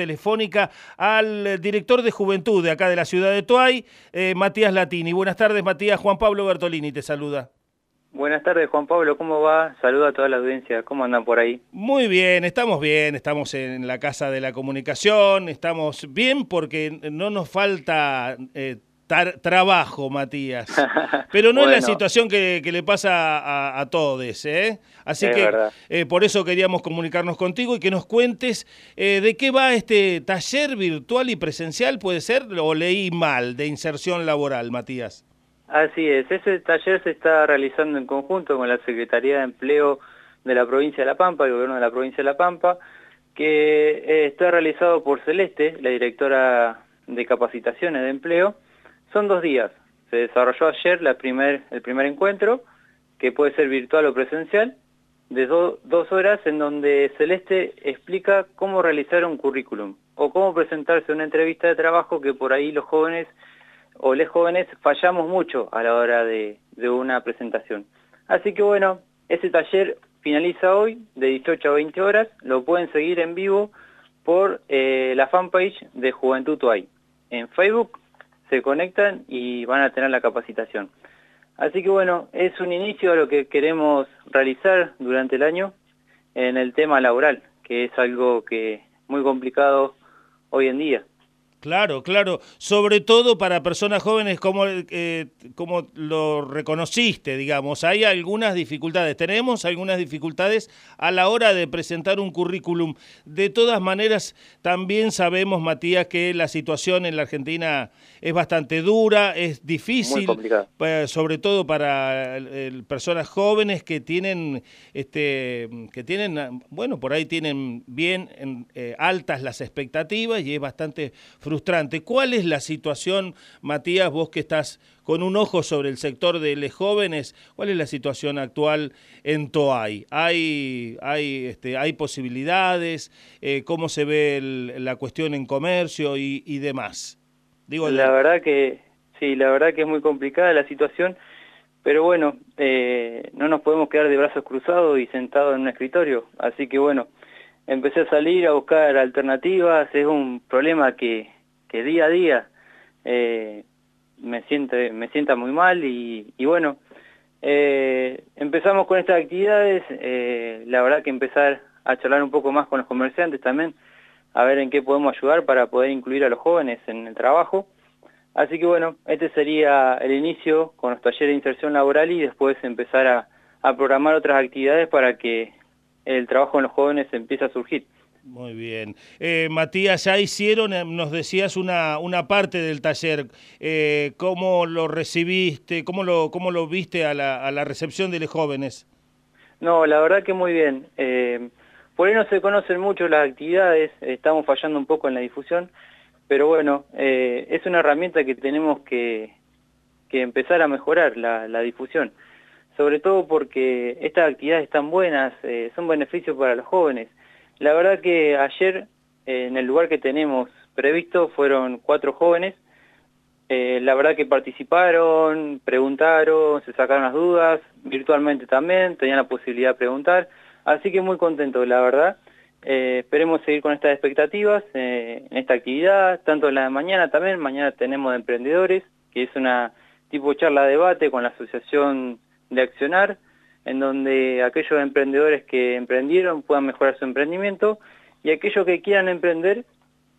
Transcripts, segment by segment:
telefónica al director de Juventud de acá de la ciudad de Toay, eh, Matías Latini. Buenas tardes, Matías. Juan Pablo Bertolini te saluda. Buenas tardes, Juan Pablo. ¿Cómo va? Saludo a toda la audiencia. ¿Cómo andan por ahí? Muy bien, estamos bien. Estamos en la Casa de la Comunicación. Estamos bien porque no nos falta... Eh, trabajo, Matías. Pero no es la situación que, le pasa a, todos, ¿eh? Así que eh, por eso queríamos comunicarnos contigo y que nos cuentes eh, de qué va este taller virtual y presencial, ¿puede ser? ¿O leí mal, de inserción laboral, Matías? Así es, ese taller se está realizando en conjunto con la Secretaría de Empleo de la provincia de La Pampa, el gobierno de la provincia de La Pampa, que eh, está realizado por Celeste, la directora de capacitaciones de empleo, son dos días. Se desarrolló ayer el primer encuentro, que puede ser virtual o presencial, de dos horas en donde Celeste explica cómo realizar un currículum o cómo presentarse una entrevista de trabajo que por ahí los jóvenes o les jóvenes fallamos mucho a la hora de, una presentación. Así que bueno, ese taller finaliza hoy de 18 a 20 horas, lo pueden seguir en vivo por eh, la fanpage de Juventud Tuay. En Facebook se conectan y van a tener la capacitación. Así que bueno, es un inicio a lo que queremos realizar durante el año en el tema laboral, que es algo que muy complicado hoy en día. Claro, claro, sobre todo para personas jóvenes como, eh, como lo reconociste, digamos, hay algunas dificultades, tenemos algunas dificultades a la hora de presentar un currículum. De todas maneras, también sabemos, Matías, que la situación en la Argentina es bastante dura, es difícil, sobre todo para personas jóvenes que tienen, este, que tienen, bueno, por ahí tienen bien eh, altas las expectativas y es bastante frustrante. ¿Cuál es la situación, Matías, vos que estás con un ojo sobre el sector de los jóvenes, cuál es la situación actual en Toay? ¿Hay, hay, este, hay posibilidades? Eh, ¿Cómo se ve la cuestión en comercio y, demás? Digo, la verdad que sí, la verdad que es muy complicada la situación, pero bueno, eh, no nos podemos quedar de brazos cruzados y sentados en un escritorio, así que bueno, empecé a salir a buscar alternativas, es un problema que, que día a día eh, me, siente, me sienta muy mal y, bueno, eh, empezamos con estas actividades, eh, la verdad que empezar a charlar un poco más con los comerciantes también, a ver en qué podemos ayudar para poder incluir a los jóvenes en el trabajo. Así que bueno, este sería el inicio con los talleres de inserción laboral y después empezar a, a programar otras actividades para que el trabajo en los jóvenes empiece a surgir. Muy bien. Eh, Matías, ya hicieron, eh, nos decías una, una parte del taller. Eh, ¿Cómo lo recibiste? ¿Cómo lo, cómo lo viste a la, a la recepción de los jóvenes? No, la verdad que muy bien. por ahí no se conocen mucho las actividades, estamos fallando un poco en la difusión, pero bueno, es una herramienta que tenemos que, que empezar a mejorar, la, la, difusión. Sobre todo porque estas actividades están buenas, son beneficios para los jóvenes la verdad que ayer, eh, en el lugar que tenemos previsto, fueron cuatro jóvenes. Eh, la verdad que participaron, preguntaron, se sacaron las dudas, virtualmente también, tenían la posibilidad de preguntar. Así que muy contento, la verdad. Eh, esperemos seguir con estas expectativas en esta actividad, tanto en la de mañana también. Mañana tenemos de emprendedores, que es una tipo charla debate con la Asociación de Accionar en donde aquellos emprendedores que emprendieron puedan mejorar su emprendimiento y aquellos que quieran emprender,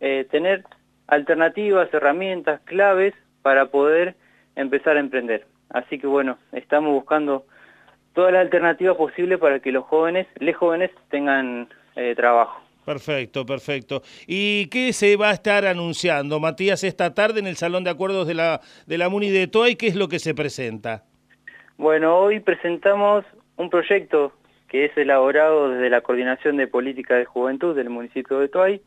eh, tener alternativas, herramientas, claves para poder empezar a emprender. Así que bueno, estamos buscando todas las alternativas posibles para que los jóvenes, les jóvenes, tengan eh, trabajo. Perfecto, perfecto. ¿Y qué se va a estar anunciando, Matías, esta tarde en el Salón de Acuerdos de la, de la MUNI de Toay? ¿Qué es lo que se presenta? Bueno, hoy presentamos un proyecto que es elaborado desde la Coordinación de Política de Juventud del municipio de Toay,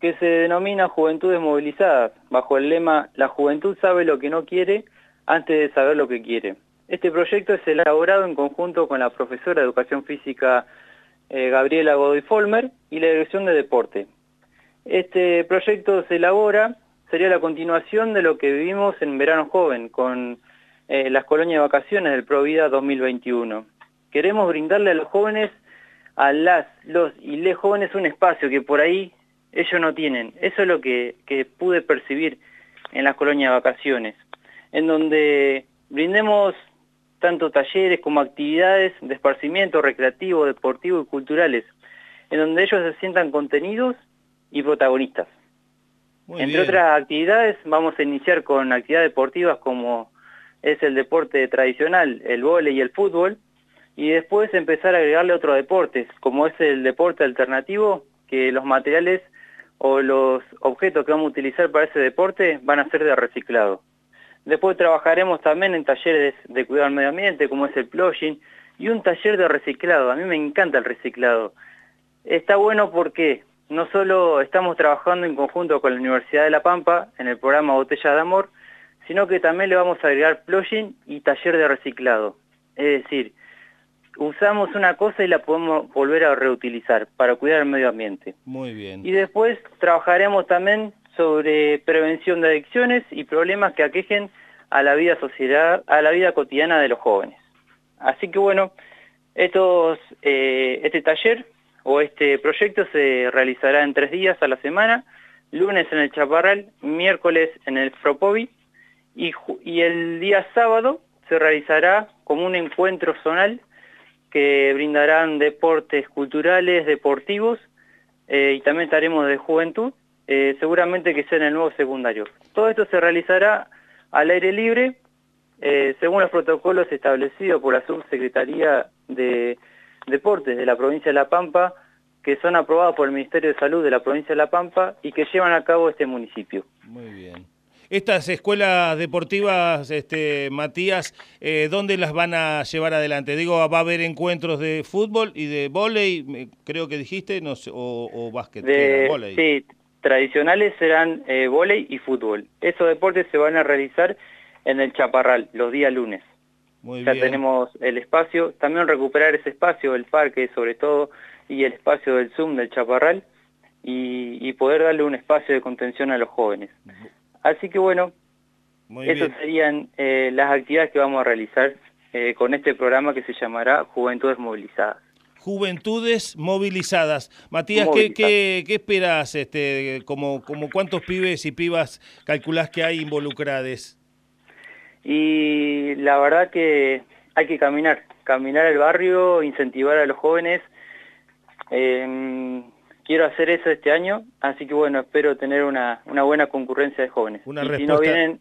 que se denomina Juventudes Movilizadas, bajo el lema La juventud sabe lo que no quiere antes de saber lo que quiere. Este proyecto es elaborado en conjunto con la profesora de Educación Física eh, Gabriela Godoy Folmer y la Dirección de Deporte. Este proyecto se elabora, sería la continuación de lo que vivimos en Verano Joven, con eh, las colonias de vacaciones del Provida 2021. Queremos brindarle a los jóvenes, a las, los y les jóvenes un espacio que por ahí ellos no tienen. Eso es lo que, que pude percibir en las colonias de vacaciones, en donde brindemos tanto talleres como actividades de esparcimiento recreativo, deportivo y culturales, en donde ellos se sientan contenidos y protagonistas. Entre otras actividades, vamos a iniciar con actividades deportivas como es el deporte tradicional, el vóley y el fútbol, y después empezar a agregarle otros deportes, como es el deporte alternativo, que los materiales o los objetos que vamos a utilizar para ese deporte van a ser de reciclado. Después trabajaremos también en talleres de cuidado del medio ambiente, como es el plugin, y un taller de reciclado. A mí me encanta el reciclado. Está bueno porque no solo estamos trabajando en conjunto con la Universidad de La Pampa en el programa Botella de Amor, sino que también le vamos a agregar plugin y taller de reciclado. Es decir, usamos una cosa y la podemos volver a reutilizar para cuidar el medio ambiente. Muy bien. Y después trabajaremos también sobre prevención de adicciones y problemas que aquejen a la vida sociedad, a la vida cotidiana de los jóvenes. Así que bueno, estos, eh, este taller o este proyecto se realizará en tres días a la semana, lunes en el Chaparral, miércoles en el Fropovi y, y el día sábado se realizará como un encuentro zonal que brindarán deportes culturales, deportivos eh, y también estaremos de juventud eh, seguramente que sea en el nuevo secundario. Todo esto se realizará al aire libre, eh, según los protocolos establecidos por la Subsecretaría de Deportes de la provincia de La Pampa, que son aprobados por el Ministerio de Salud de la provincia de La Pampa y que llevan a cabo este municipio. Muy bien. Estas escuelas deportivas, este, Matías, eh, ¿dónde las van a llevar adelante? Digo, ¿va a haber encuentros de fútbol y de vóley, creo que dijiste, no sé, o, o básquet? De, sí, tradicionales serán eh, y fútbol. Esos deportes se van a realizar en el Chaparral los días lunes. Muy ya tenemos el espacio, también recuperar ese espacio, el parque sobre todo, y el espacio del Zoom del Chaparral, y, poder darle un espacio de contención a los jóvenes. Así que bueno, esas serían eh, las actividades que vamos a realizar eh, con este programa que se llamará Juventudes Movilizadas. Juventudes movilizadas. Matías, ¿qué, qué, qué esperas? Este, como, como ¿Cuántos pibes y pibas calculás que hay involucrados? Y la verdad que hay que caminar, caminar el barrio, incentivar a los jóvenes. Em, quiero hacer eso este año, así que bueno, espero tener una, una buena concurrencia de jóvenes. Una y si no vienen,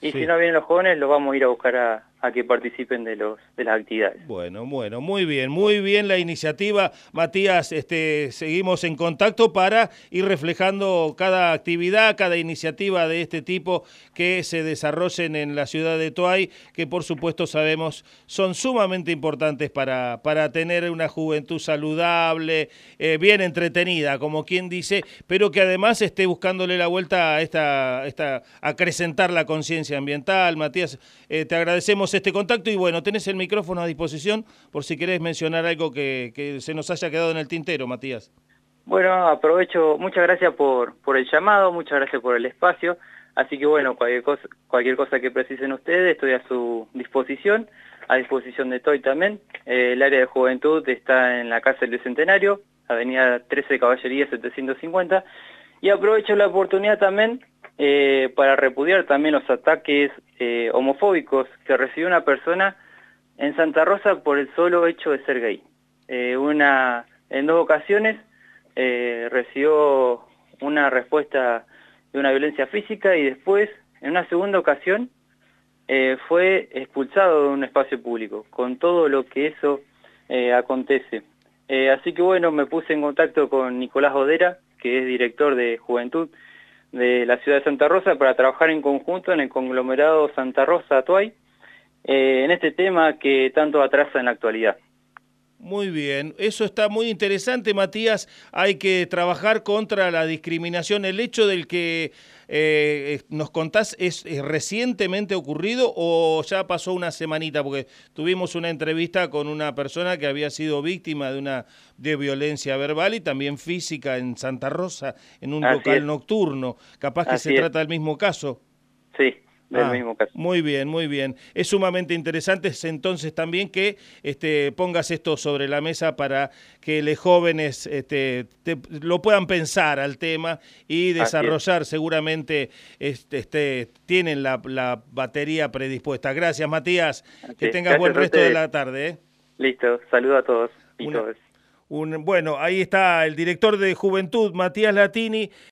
y si no vienen los jóvenes, los vamos a ir a buscar a, a que participen de los de las actividades. Bueno, bueno, muy bien, muy bien la iniciativa, Matías. Este, seguimos en contacto para ir reflejando cada actividad, cada iniciativa de este tipo que se desarrollen en la ciudad de Toay, que por supuesto sabemos son sumamente importantes para, para tener una juventud saludable, eh, bien entretenida, como quien dice, pero que además esté buscándole la vuelta a esta, esta acrecentar la conciencia ambiental. Matías, eh, te agradecemos este contacto y bueno, tenés el micrófono a disposición por si querés mencionar algo que, se nos haya quedado en el tintero, Matías. Bueno, aprovecho, muchas gracias por, por el llamado, muchas gracias por el espacio, así que bueno, cualquier cosa, cualquier cosa que precisen ustedes, estoy a su disposición, a disposición de TOY también. Eh, el área de juventud está en la Casa del Bicentenario, Avenida 13 de Caballería 750, y aprovecho la oportunidad también eh, para repudiar también los ataques eh, homofóbicos que recibió una persona en Santa Rosa por el solo hecho de ser gay. Eh, una, en dos ocasiones recibió una respuesta de una violencia física y después, en una segunda ocasión, fue expulsado de un espacio público, con todo lo que eso acontece. así que bueno, me puse en contacto con Nicolás Odera, que es director de Juventud de la ciudad de Santa Rosa para trabajar en conjunto en el conglomerado Santa Rosa-Atuay eh, en este tema que tanto atrasa en la actualidad. Muy bien, eso está muy interesante, Matías. Hay que trabajar contra la discriminación. El hecho del que eh, nos contás es, recientemente ocurrido o ya pasó una semanita, porque tuvimos una entrevista con una persona que había sido víctima de una de violencia verbal y también física en Santa Rosa, en un local nocturno. Capaz que se trata del mismo caso. Sí, del ah, mismo caso. Muy bien, muy bien. Es sumamente interesante entonces también que este, pongas esto sobre la mesa para que los jóvenes este, lo puedan pensar al tema y desarrollar seguramente este, este, tienen la, batería predispuesta. Gracias, Matías. Que tengas buen resto de la tarde. ¿eh? Listo, saludo a todos y Un, bueno, ahí está el director de Juventud, Matías Latini,